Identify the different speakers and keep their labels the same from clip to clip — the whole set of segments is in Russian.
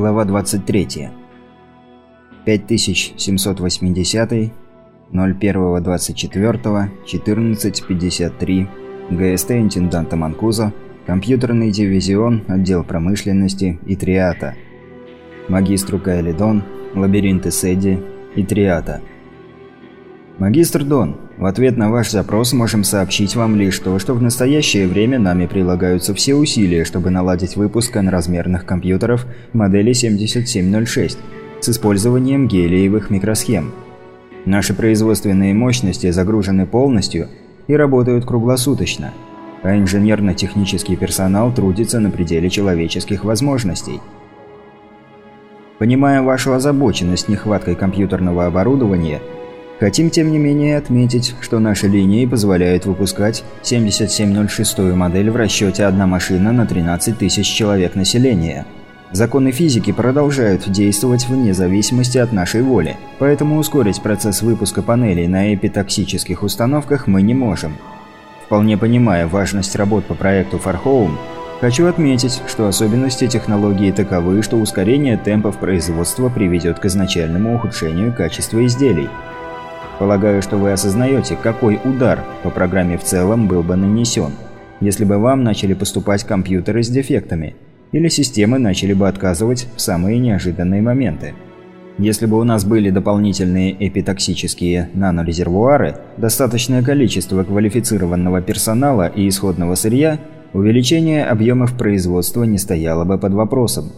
Speaker 1: Глава 23. 5780. 01.24. 14.53. ГСТ интенданта Манкуза. Компьютерный дивизион. Отдел промышленности. и Триата. Магистру Кайлидон. Лабиринты Седи. и Триата. Магистр Дон, в ответ на ваш запрос можем сообщить вам лишь то, что в настоящее время нами прилагаются все усилия, чтобы наладить выпуск n-размерных компьютеров модели 7706 с использованием гелиевых микросхем. Наши производственные мощности загружены полностью и работают круглосуточно, а инженерно-технический персонал трудится на пределе человеческих возможностей. Понимая вашу озабоченность нехваткой компьютерного оборудования – Хотим, тем не менее, отметить, что наши линии позволяют выпускать 7706 модель в расчете одна машина на 13 тысяч человек населения. Законы физики продолжают действовать вне зависимости от нашей воли, поэтому ускорить процесс выпуска панелей на эпитоксических установках мы не можем. Вполне понимая важность работ по проекту Farhome, хочу отметить, что особенности технологии таковы, что ускорение темпов производства приведет к изначальному ухудшению качества изделий – Полагаю, что вы осознаете, какой удар по программе в целом был бы нанесен, если бы вам начали поступать компьютеры с дефектами, или системы начали бы отказывать в самые неожиданные моменты. Если бы у нас были дополнительные эпитоксические нанорезервуары, достаточное количество квалифицированного персонала и исходного сырья, увеличение объемов производства не стояло бы под вопросом.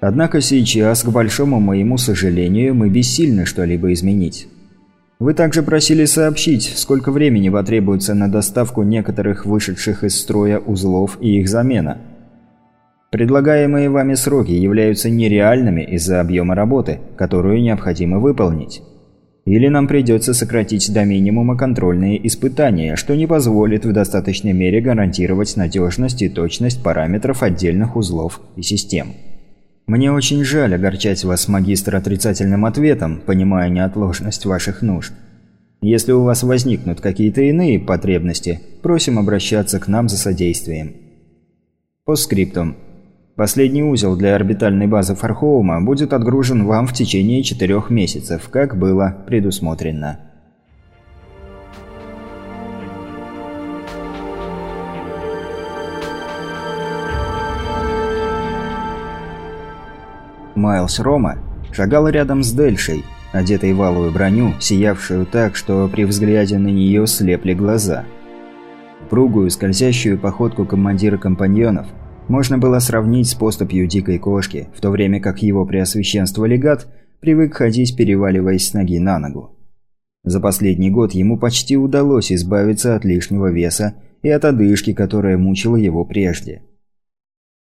Speaker 1: Однако сейчас, к большому моему сожалению, мы бессильны что-либо изменить. Вы также просили сообщить, сколько времени потребуется на доставку некоторых вышедших из строя узлов и их замена. Предлагаемые вами сроки являются нереальными из-за объема работы, которую необходимо выполнить. Или нам придется сократить до минимума контрольные испытания, что не позволит в достаточной мере гарантировать надежность и точность параметров отдельных узлов и систем. Мне очень жаль огорчать вас, магистр, отрицательным ответом, понимая неотложность ваших нужд. Если у вас возникнут какие-то иные потребности, просим обращаться к нам за содействием. По скриптум. Последний узел для орбитальной базы Фархоума будет отгружен вам в течение четырех месяцев, как было предусмотрено. Майлз Рома шагал рядом с Дельшей, одетой в алую броню, сиявшую так, что при взгляде на нее слепли глаза. Пругую, скользящую походку командира компаньонов можно было сравнить с поступью дикой кошки, в то время как его преосвященство легат привык ходить, переваливаясь с ноги на ногу. За последний год ему почти удалось избавиться от лишнего веса и от одышки, которая мучила его прежде.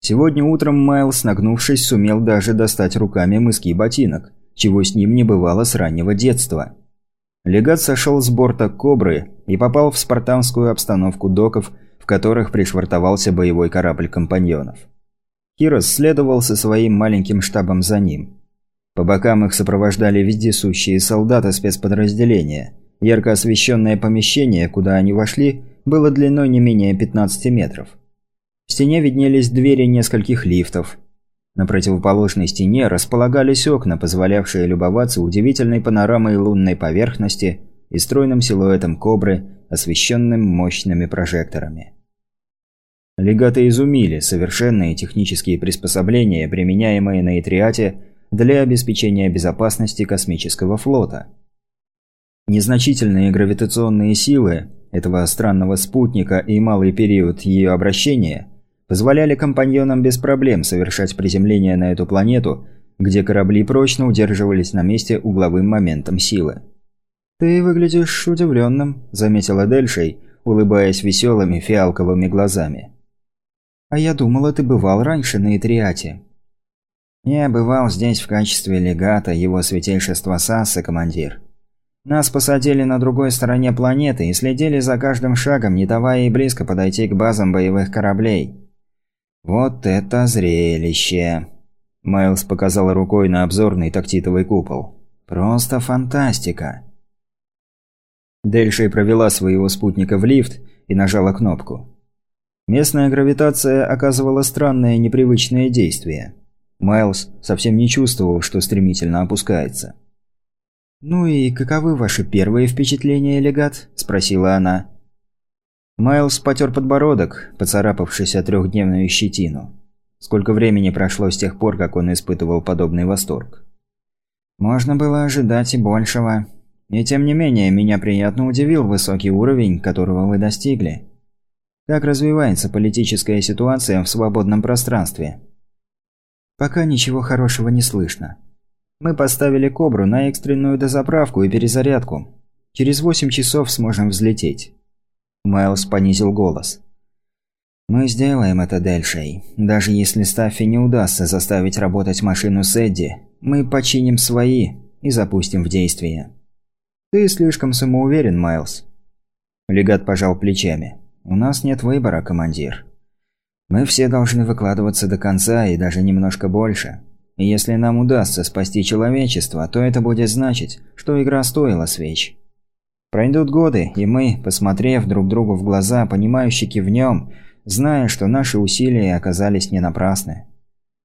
Speaker 1: Сегодня утром Майлз, нагнувшись, сумел даже достать руками мыски ботинок, чего с ним не бывало с раннего детства. Легат сошел с борта «Кобры» и попал в спартанскую обстановку доков, в которых пришвартовался боевой корабль компаньонов. Кирос следовал со своим маленьким штабом за ним. По бокам их сопровождали вездесущие солдаты спецподразделения. Ярко освещенное помещение, куда они вошли, было длиной не менее 15 метров. В стене виднелись двери нескольких лифтов. На противоположной стене располагались окна, позволявшие любоваться удивительной панорамой лунной поверхности и стройным силуэтом кобры, освещенным мощными прожекторами. Легаты изумили совершенные технические приспособления, применяемые на Итриате для обеспечения безопасности космического флота. Незначительные гравитационные силы этого странного спутника и малый период ее обращения позволяли компаньонам без проблем совершать приземление на эту планету, где корабли прочно удерживались на месте угловым моментом силы. «Ты выглядишь удивленным», – заметила Дельшей, улыбаясь веселыми фиалковыми глазами. «А я думала, ты бывал раньше на Итриате». «Я бывал здесь в качестве легата его святейшества Сасса, командир. Нас посадили на другой стороне планеты и следили за каждым шагом, не давая и близко подойти к базам боевых кораблей. «Вот это зрелище!» Майлз показал рукой на обзорный тактитовый купол. «Просто фантастика!» Дельшей провела своего спутника в лифт и нажала кнопку. Местная гравитация оказывала странное непривычное действие. Майлз совсем не чувствовал, что стремительно опускается. «Ну и каковы ваши первые впечатления, легат?» – спросила она. Майлз потер подбородок, поцарапавшись о трехдневную щетину. Сколько времени прошло с тех пор, как он испытывал подобный восторг. «Можно было ожидать и большего. И тем не менее, меня приятно удивил высокий уровень, которого вы достигли. Как развивается политическая ситуация в свободном пространстве?» «Пока ничего хорошего не слышно. Мы поставили «Кобру» на экстренную дозаправку и перезарядку. Через 8 часов сможем взлететь». Майлз понизил голос. «Мы сделаем это, Дельшей. Даже если Стаффи не удастся заставить работать машину с Эдди, мы починим свои и запустим в действие». «Ты слишком самоуверен, Майлз». Легат пожал плечами. «У нас нет выбора, командир. Мы все должны выкладываться до конца и даже немножко больше. И если нам удастся спасти человечество, то это будет значить, что игра стоила свеч. Пройдут годы, и мы, посмотрев друг другу в глаза, понимающе кивнем, зная, что наши усилия оказались не напрасны.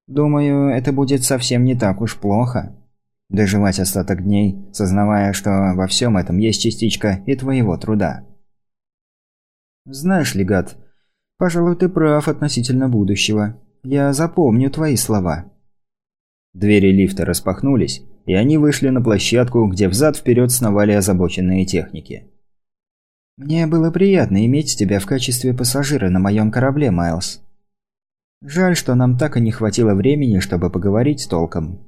Speaker 1: Думаю, это будет совсем не так уж плохо. Доживать остаток дней, сознавая, что во всем этом есть частичка и твоего труда. Знаешь ли, гад, пожалуй, ты прав относительно будущего. Я запомню твои слова. Двери лифта распахнулись, и они вышли на площадку, где взад-вперед сновали озабоченные техники. «Мне было приятно иметь тебя в качестве пассажира на моем корабле, Майлз. Жаль, что нам так и не хватило времени, чтобы поговорить толком.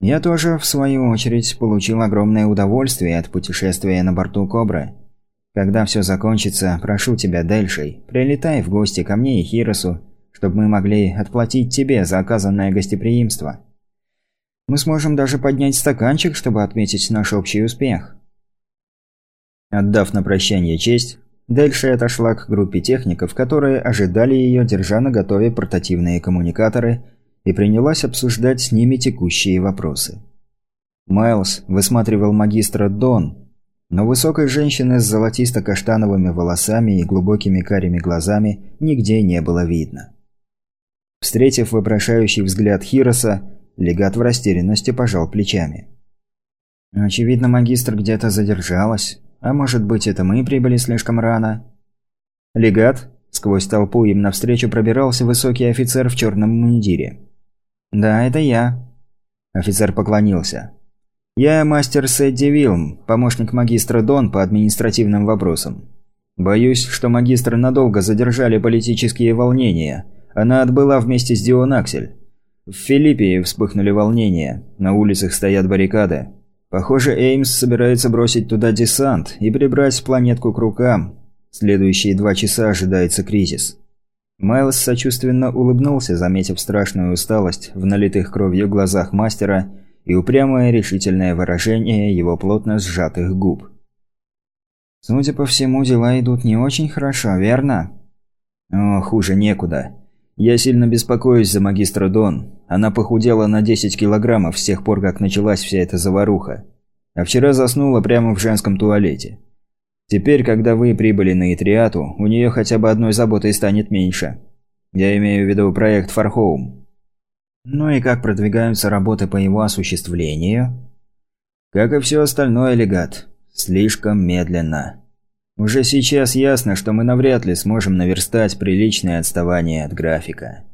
Speaker 1: Я тоже, в свою очередь, получил огромное удовольствие от путешествия на борту Кобры. Когда все закончится, прошу тебя, Дельшей, прилетай в гости ко мне и Хиросу, чтобы мы могли отплатить тебе за оказанное гостеприимство». Мы сможем даже поднять стаканчик, чтобы отметить наш общий успех. Отдав на прощание честь, Дельши отошла к группе техников, которые ожидали ее, держа на готове портативные коммуникаторы, и принялась обсуждать с ними текущие вопросы. Майлз высматривал магистра Дон, но высокой женщины с золотисто-каштановыми волосами и глубокими карими глазами нигде не было видно. Встретив вопрошающий взгляд Хироса, Легат в растерянности пожал плечами. «Очевидно, магистр где-то задержалась. А может быть, это мы прибыли слишком рано?» «Легат?» – сквозь толпу им навстречу пробирался высокий офицер в черном мундире. «Да, это я». Офицер поклонился. «Я мастер Сэдди Вилм, помощник магистра Дон по административным вопросам. Боюсь, что магистр надолго задержали политические волнения. Она отбыла вместе с Дион Аксель. В Филиппии вспыхнули волнения, на улицах стоят баррикады. Похоже, Эймс собирается бросить туда десант и прибрать планетку к рукам. Следующие два часа ожидается кризис. Майлз сочувственно улыбнулся, заметив страшную усталость в налитых кровью глазах мастера и упрямое решительное выражение его плотно сжатых губ. «Судя по всему, дела идут не очень хорошо, верно?» «О, хуже некуда. Я сильно беспокоюсь за магистра Дон. Она похудела на 10 килограммов с тех пор, как началась вся эта заваруха. А вчера заснула прямо в женском туалете. Теперь, когда вы прибыли на Итриату, у нее хотя бы одной заботой станет меньше. Я имею в виду проект Фархоум. Ну и как продвигаются работы по его осуществлению? Как и все остальное, легат. Слишком медленно. Уже сейчас ясно, что мы навряд ли сможем наверстать приличное отставание от графика.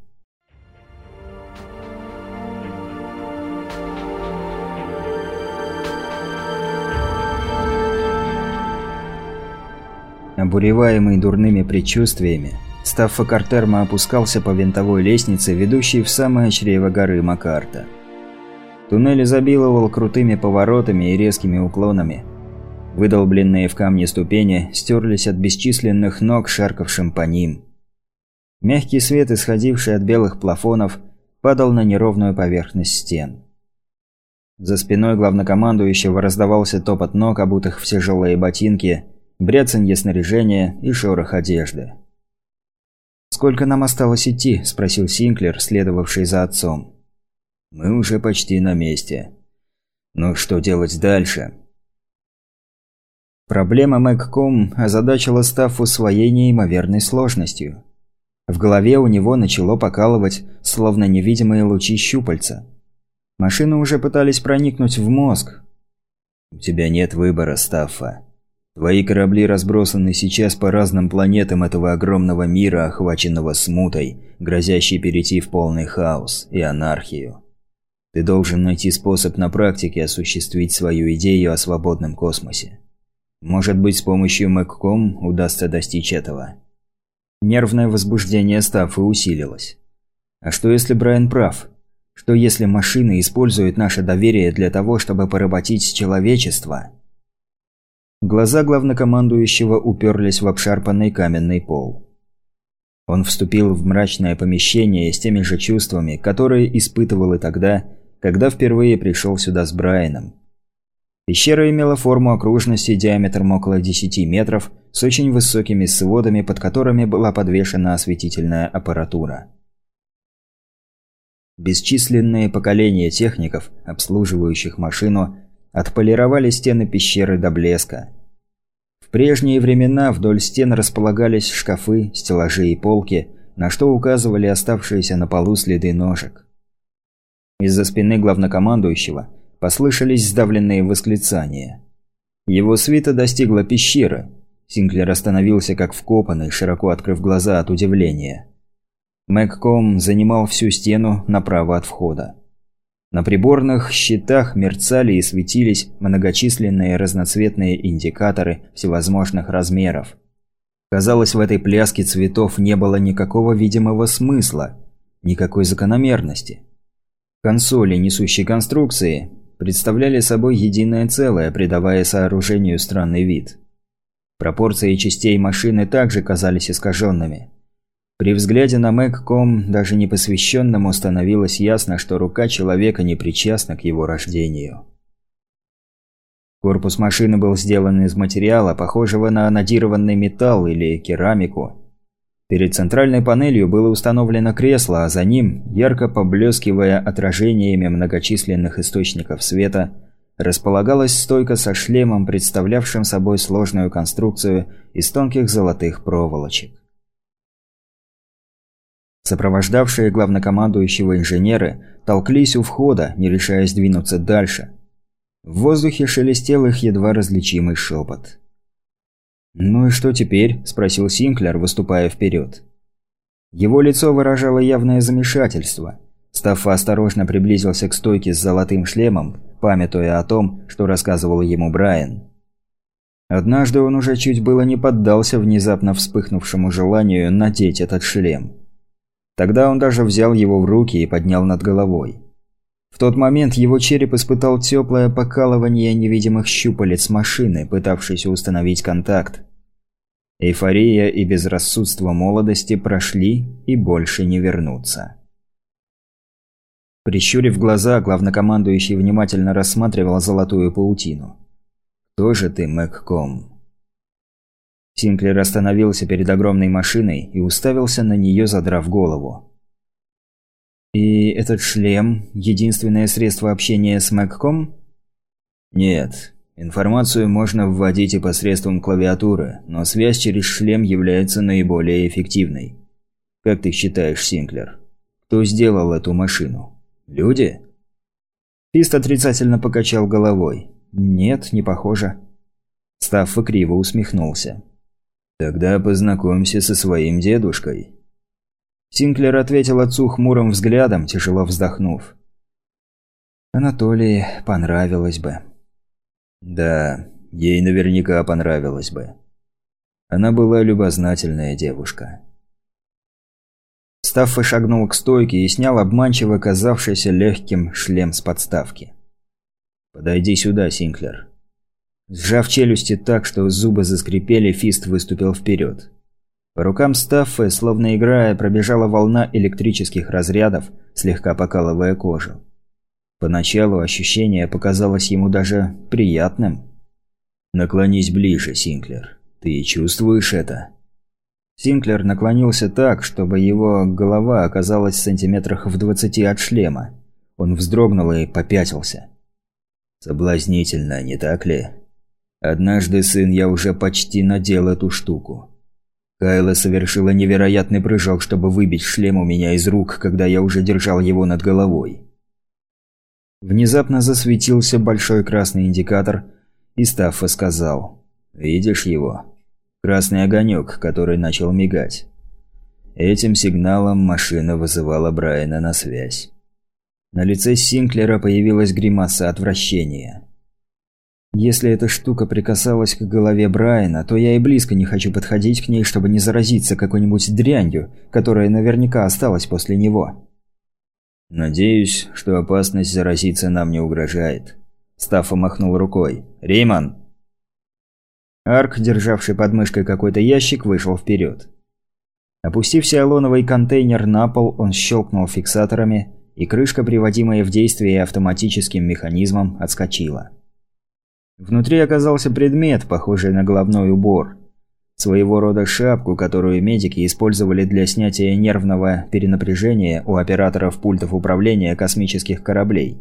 Speaker 1: Обуреваемый дурными предчувствиями, Стаффа Картерма опускался по винтовой лестнице, ведущей в самое чрево горы Макарта. Туннель изобиловал крутыми поворотами и резкими уклонами – Выдолбленные в камне ступени стерлись от бесчисленных ног, шаркавшим по ним. Мягкий свет, исходивший от белых плафонов, падал на неровную поверхность стен. За спиной главнокомандующего раздавался топот ног, обутых в тяжелые ботинки, бряцанье снаряжения и шорох одежды. «Сколько нам осталось идти?» – спросил Синклер, следовавший за отцом. «Мы уже почти на месте. Но что делать дальше?» Проблема Мэгком озадачила Стаффу своей неимоверной сложностью. В голове у него начало покалывать словно невидимые лучи щупальца. Машины уже пытались проникнуть в мозг. «У тебя нет выбора, Стаффа. Твои корабли разбросаны сейчас по разным планетам этого огромного мира, охваченного смутой, грозящей перейти в полный хаос и анархию. Ты должен найти способ на практике осуществить свою идею о свободном космосе. Может быть, с помощью Мэгком удастся достичь этого. Нервное возбуждение Стаффа усилилось. А что если Брайан прав? Что если машины используют наше доверие для того, чтобы поработить человечество? Глаза главнокомандующего уперлись в обшарпанный каменный пол. Он вступил в мрачное помещение с теми же чувствами, которые испытывал и тогда, когда впервые пришел сюда с Брайаном. Пещера имела форму окружности диаметром около 10 метров с очень высокими сводами, под которыми была подвешена осветительная аппаратура. Бесчисленные поколения техников, обслуживающих машину, отполировали стены пещеры до блеска. В прежние времена вдоль стен располагались шкафы, стеллажи и полки, на что указывали оставшиеся на полу следы ножек. Из-за спины главнокомандующего послышались сдавленные восклицания. Его свита достигла пещеры. Синклер остановился как вкопанный, широко открыв глаза от удивления. Мэгком занимал всю стену направо от входа. На приборных щитах мерцали и светились многочисленные разноцветные индикаторы всевозможных размеров. Казалось, в этой пляске цветов не было никакого видимого смысла, никакой закономерности. Консоли несущей конструкции представляли собой единое целое, придавая сооружению странный вид. Пропорции частей машины также казались искаженными. При взгляде на Мэгком, даже непосвященному, становилось ясно, что рука человека не причастна к его рождению. Корпус машины был сделан из материала, похожего на анодированный металл или керамику. Перед центральной панелью было установлено кресло, а за ним, ярко поблескивая отражениями многочисленных источников света, располагалась стойка со шлемом, представлявшим собой сложную конструкцию из тонких золотых проволочек. Сопровождавшие главнокомандующего инженеры толклись у входа, не решаясь двинуться дальше. В воздухе шелестел их едва различимый шепот. «Ну и что теперь?» – спросил Синклер, выступая вперед. Его лицо выражало явное замешательство. Стаффа осторожно приблизился к стойке с золотым шлемом, памятуя о том, что рассказывал ему Брайан. Однажды он уже чуть было не поддался внезапно вспыхнувшему желанию надеть этот шлем. Тогда он даже взял его в руки и поднял над головой. В тот момент его череп испытал теплое покалывание невидимых щупалец машины, пытавшейся установить контакт. Эйфория и безрассудство молодости прошли и больше не вернутся. Прищурив глаза, главнокомандующий внимательно рассматривал золотую паутину. «Кто же ты, Мэгком?» Синклер остановился перед огромной машиной и уставился на нее, задрав голову. «И этот шлем – единственное средство общения с Мэгком?» «Нет. Информацию можно вводить и посредством клавиатуры, но связь через шлем является наиболее эффективной. Как ты считаешь, Синклер, кто сделал эту машину? Люди?»
Speaker 2: Фист отрицательно покачал головой. «Нет, не похоже».
Speaker 1: Стаффа криво усмехнулся. «Тогда познакомься со своим дедушкой».
Speaker 2: Синклер ответил отцу хмурым взглядом, тяжело вздохнув. «Анатолии понравилось бы».
Speaker 1: «Да, ей наверняка понравилось бы. Она была любознательная девушка».
Speaker 2: Стаффа шагнул к стойке и снял обманчиво казавшийся легким шлем с подставки.
Speaker 1: «Подойди сюда, Синклер».
Speaker 2: Сжав челюсти так, что зубы заскрипели, Фист выступил вперед. По рукам Стаффы, словно играя, пробежала волна электрических разрядов, слегка покалывая кожу. Поначалу ощущение показалось ему даже приятным.
Speaker 1: «Наклонись ближе, Синклер. Ты чувствуешь это?»
Speaker 2: Синклер наклонился так, чтобы его голова оказалась в сантиметрах в двадцати от шлема. Он вздрогнул и попятился.
Speaker 1: «Соблазнительно, не так ли?» Однажды, сын, я уже почти надел эту штуку. Кайла совершила невероятный прыжок, чтобы выбить шлем у меня из рук, когда я уже держал его над головой. Внезапно засветился большой красный индикатор, и Стаффа сказал «Видишь его?» Красный огонек, который начал мигать. Этим сигналом машина вызывала Брайана на связь. На лице Синклера появилась гримаса отвращения. Если эта штука прикасалась к голове Брайана, то я и близко не хочу подходить к ней, чтобы не заразиться какой-нибудь дрянью, которая наверняка осталась после него. Надеюсь, что опасность заразиться нам не угрожает. Стаффа махнул рукой. «Риман!» Арк, державший под мышкой какой-то ящик, вышел вперед. Опустив сиалоновый контейнер на пол, он щелкнул фиксаторами, и крышка, приводимая в действие автоматическим механизмом, отскочила. Внутри оказался предмет, похожий на головной убор. Своего рода шапку, которую медики использовали для снятия нервного перенапряжения у операторов пультов управления космических кораблей.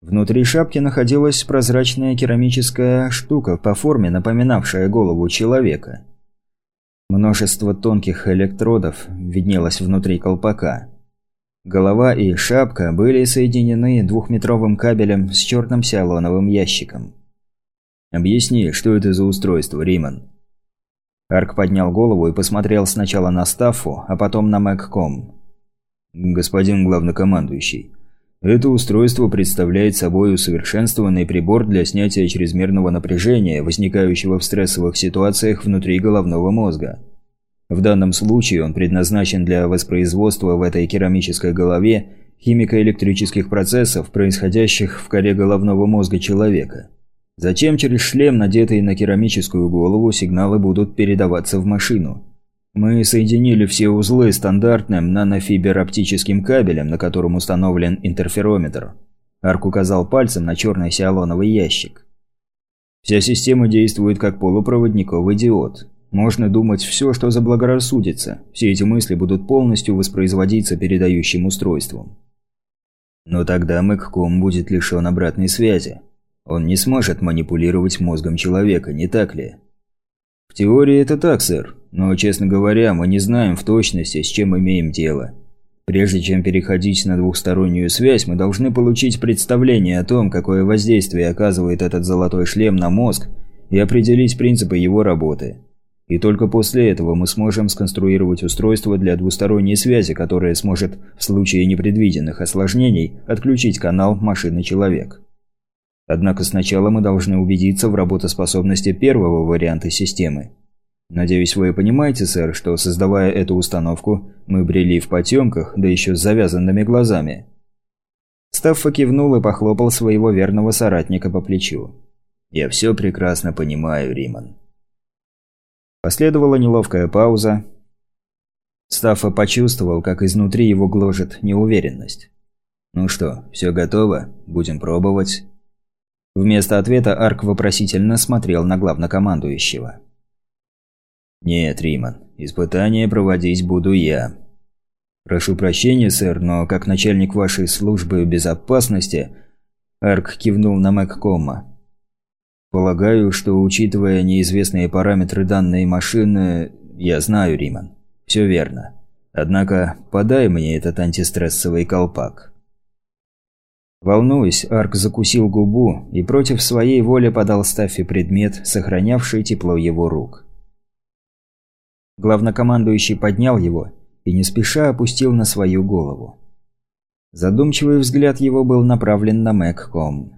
Speaker 1: Внутри шапки находилась прозрачная керамическая штука по форме, напоминавшая голову человека. Множество тонких электродов виднелось внутри колпака. Голова и шапка были соединены двухметровым кабелем с черным сиалоновым ящиком. «Объясни, что это за устройство, Риман?» Арк поднял голову и посмотрел сначала на Стаффу, а потом на Мэгком. «Господин главнокомандующий, это устройство представляет собой усовершенствованный прибор для снятия чрезмерного напряжения, возникающего в стрессовых ситуациях внутри головного мозга. В данном случае он предназначен для воспроизводства в этой керамической голове химико-электрических процессов, происходящих в коре головного мозга человека. Затем через шлем, надетый на керамическую голову, сигналы будут передаваться в машину. Мы соединили все узлы стандартным нанофибер-оптическим кабелем, на котором установлен интерферометр. Арк указал пальцем на черный сиалоновый ящик. Вся система действует как полупроводниковый диод. Можно думать все, что заблагорассудится. Все эти мысли будут полностью воспроизводиться передающим устройством. Но тогда Мэгком будет лишен обратной связи. Он не сможет манипулировать мозгом человека, не так ли? В теории это так, сэр. Но, честно говоря, мы не знаем в точности, с чем имеем дело. Прежде чем переходить на двухстороннюю связь, мы должны получить представление о том, какое воздействие оказывает этот золотой шлем на мозг, и определить принципы его работы. И только после этого мы сможем сконструировать устройство для двусторонней связи, которое сможет в случае непредвиденных осложнений отключить канал машины-человек. Однако сначала мы должны убедиться в работоспособности первого варианта системы. Надеюсь, вы понимаете, сэр, что создавая эту установку, мы брели в потемках, да еще с завязанными глазами. Стаффа кивнул и похлопал своего верного соратника по плечу. «Я все прекрасно понимаю, Риман». Последовала неловкая пауза. Стаффа почувствовал, как изнутри его гложет неуверенность. «Ну что, все готово? Будем пробовать?» Вместо ответа Арк вопросительно смотрел на главнокомандующего. «Нет, Риман, испытание проводить буду я. Прошу прощения, сэр, но как начальник вашей службы безопасности...» Арк кивнул на Мэгкома. «Полагаю, что, учитывая неизвестные параметры данной машины... Я знаю, Риман. Все верно. Однако, подай мне этот антистрессовый колпак». Волнуясь, Арк закусил губу и против своей воли подал Стаффи предмет, сохранявший тепло его рук. Главнокомандующий поднял его и не спеша опустил на свою голову. Задумчивый взгляд его был направлен на Мэгком.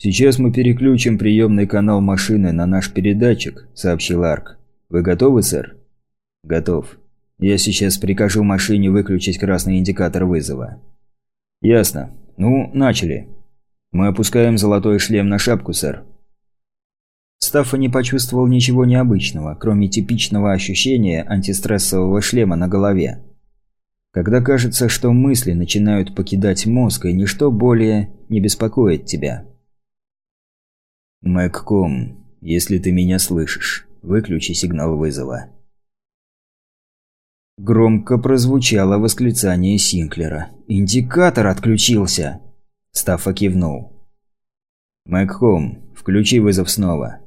Speaker 1: «Сейчас мы переключим приемный канал машины на наш передатчик», – сообщил Арк. «Вы готовы, сэр?» «Готов. Я сейчас прикажу машине выключить красный индикатор вызова». «Ясно. «Ну, начали. Мы опускаем золотой шлем на шапку, сэр». Стаффа не почувствовал ничего необычного, кроме типичного ощущения антистрессового шлема на голове. Когда кажется, что мысли начинают покидать мозг, и ничто более не беспокоит тебя. «Мэгком, если ты меня слышишь, выключи сигнал вызова». Громко прозвучало восклицание Синклера. «Индикатор отключился!» Стаффа кивнул. «Мэгхом, включи вызов снова».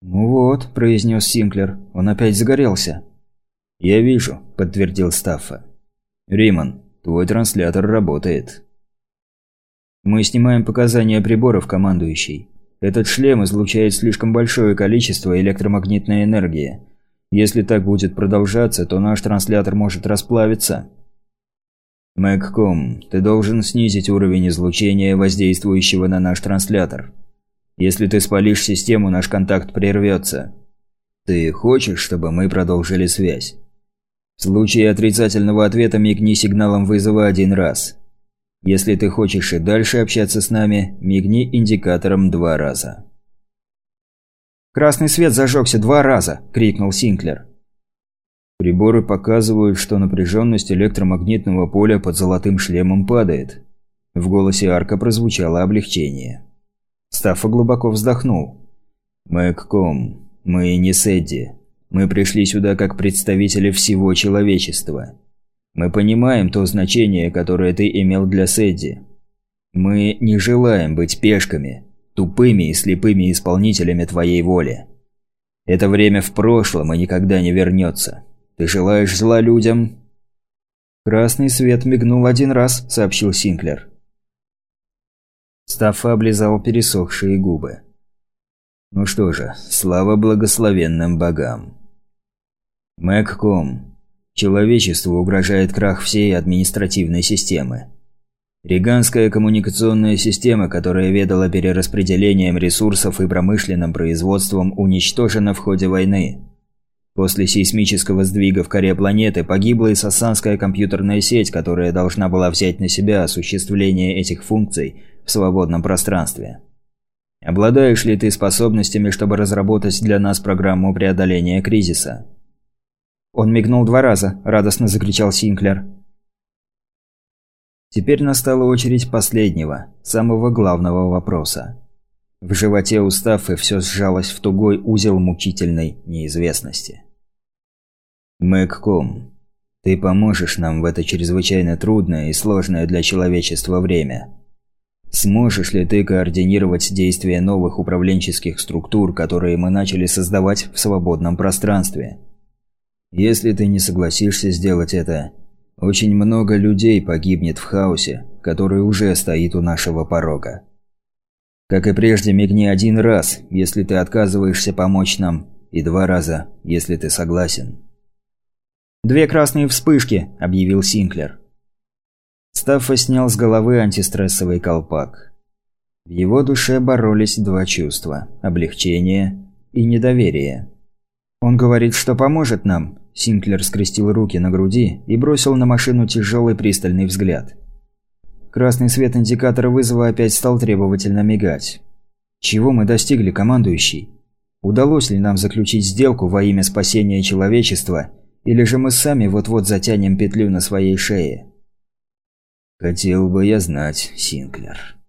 Speaker 2: «Ну вот», – произнес Синклер, – «он опять загорелся».
Speaker 1: «Я вижу», – подтвердил Стаффа. «Риман, твой транслятор работает». «Мы снимаем показания приборов, командующий. Этот шлем излучает слишком большое количество электромагнитной энергии. Если так будет продолжаться, то наш транслятор может расплавиться». «Мэгком, ты должен снизить уровень излучения, воздействующего на наш транслятор. Если ты спалишь систему, наш контакт прервется. Ты хочешь, чтобы мы продолжили связь? В случае отрицательного ответа мигни сигналом вызова один раз. Если ты хочешь и дальше общаться с нами, мигни индикатором два раза.
Speaker 2: «Красный свет зажегся два раза!» – крикнул Синклер.
Speaker 1: Приборы показывают, что напряженность электромагнитного поля под золотым шлемом падает. В голосе Арка прозвучало облегчение.
Speaker 2: Стаффа глубоко вздохнул.
Speaker 1: «Мэгком, мы не Сэдди. Мы пришли сюда как представители всего человечества. Мы понимаем то значение, которое ты имел для Сэдди. Мы не желаем быть пешками, тупыми и слепыми исполнителями твоей воли. Это время в прошлом и никогда не вернется. Ты желаешь зла людям?»
Speaker 2: «Красный свет мигнул один раз», – сообщил Синклер.
Speaker 1: Стаффа облизал пересохшие губы. «Ну что же, слава благословенным богам!» Мэгком. Человечеству угрожает крах всей административной системы. Риганская коммуникационная система, которая ведала перераспределением ресурсов и промышленным производством, уничтожена в ходе войны. После сейсмического сдвига в коре планеты погибла и сассанская компьютерная сеть, которая должна была взять на себя осуществление этих функций в свободном пространстве. Обладаешь ли ты способностями, чтобы разработать для нас программу преодоления кризиса?
Speaker 2: Он мигнул два раза, радостно закричал Синклер. Теперь настала очередь последнего, самого главного вопроса. В животе у Стаффы все сжалось в тугой узел мучительной неизвестности.
Speaker 1: «Мэгком, ты поможешь нам в это чрезвычайно трудное и сложное для человечества время. Сможешь ли ты координировать действия новых управленческих структур, которые мы начали создавать в свободном пространстве?» Если ты не согласишься сделать это, очень много людей погибнет в хаосе, который уже стоит у нашего порога. Как и прежде, мигни один раз, если ты отказываешься помочь нам, и два раза, если ты согласен.
Speaker 2: «Две красные вспышки», – объявил Синклер. Стаффа снял с головы антистрессовый колпак. В его душе боролись два чувства – облегчение и недоверие. «Он говорит, что поможет нам», Синклер скрестил руки на груди и бросил на машину тяжелый пристальный взгляд. Красный свет индикатора вызова опять стал требовательно мигать. Чего мы достигли, командующий? Удалось ли нам заключить сделку во имя спасения человечества, или же мы сами вот-вот затянем петлю на своей шее?
Speaker 1: Хотел бы я знать, Синклер.